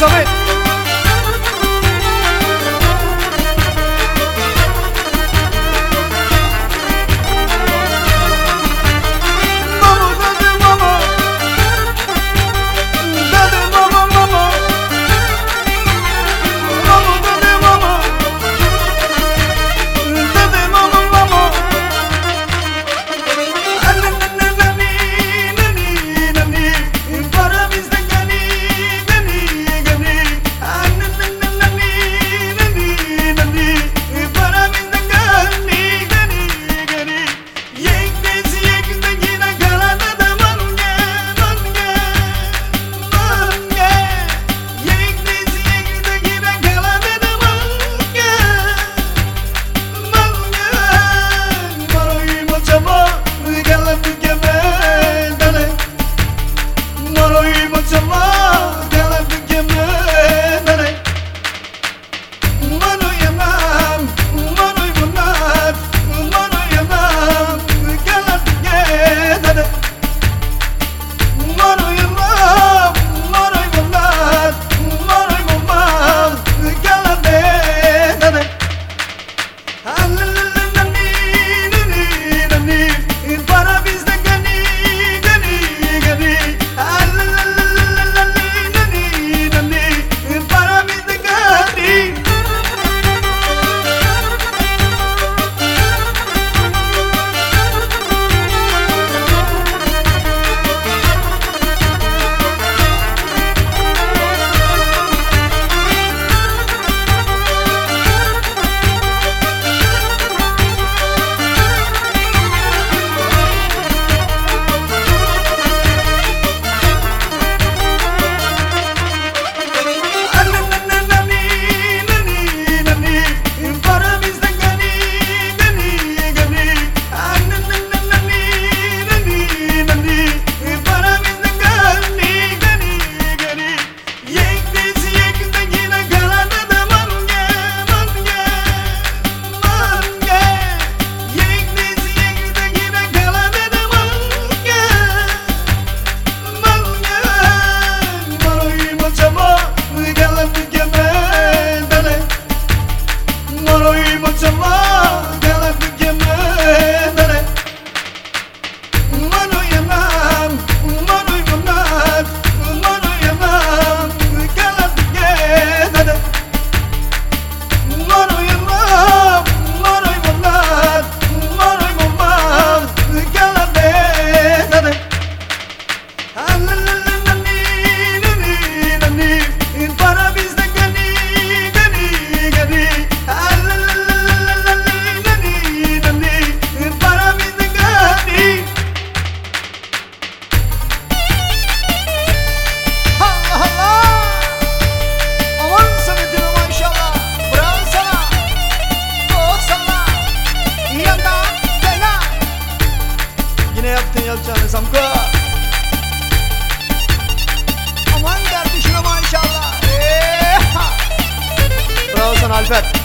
小妹泪莫沉默。Yine yaptın yapacağını Samko Aman kardeşim aman inşallah Bravo sana Alper.